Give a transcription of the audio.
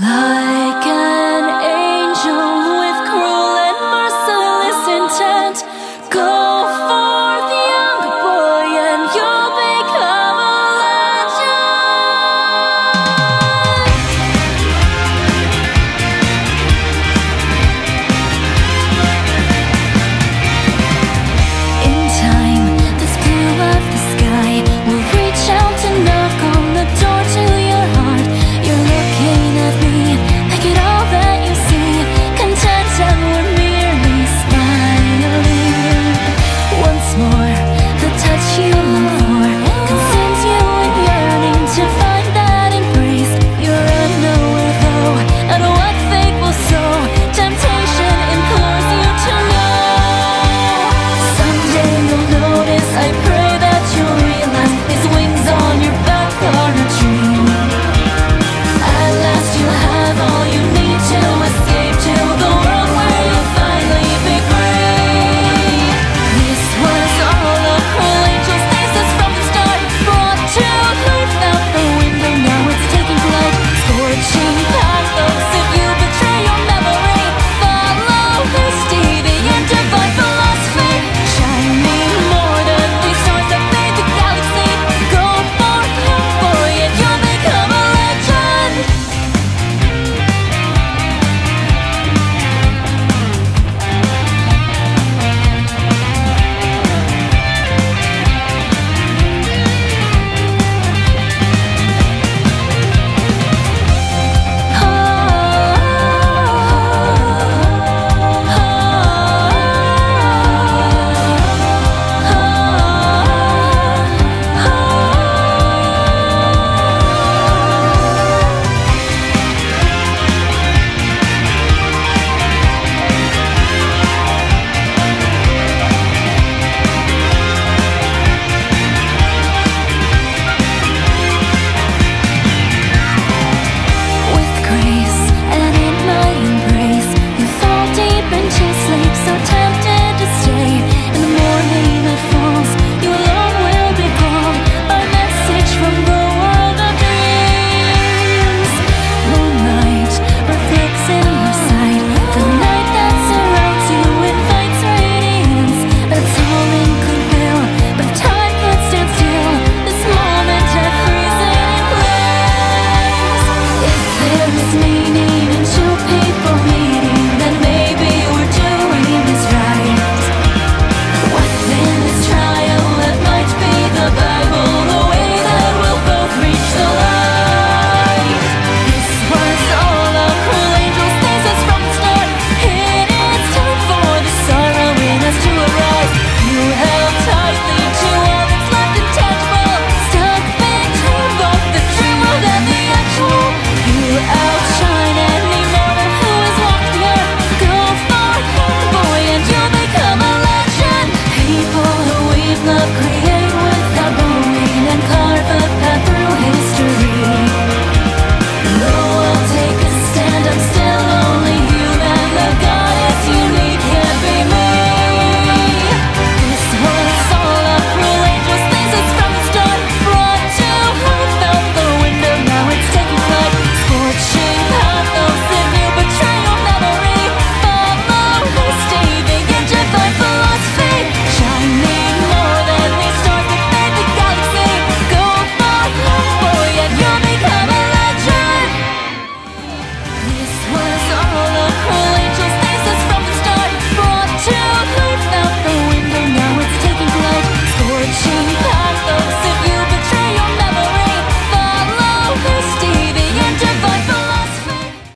Life.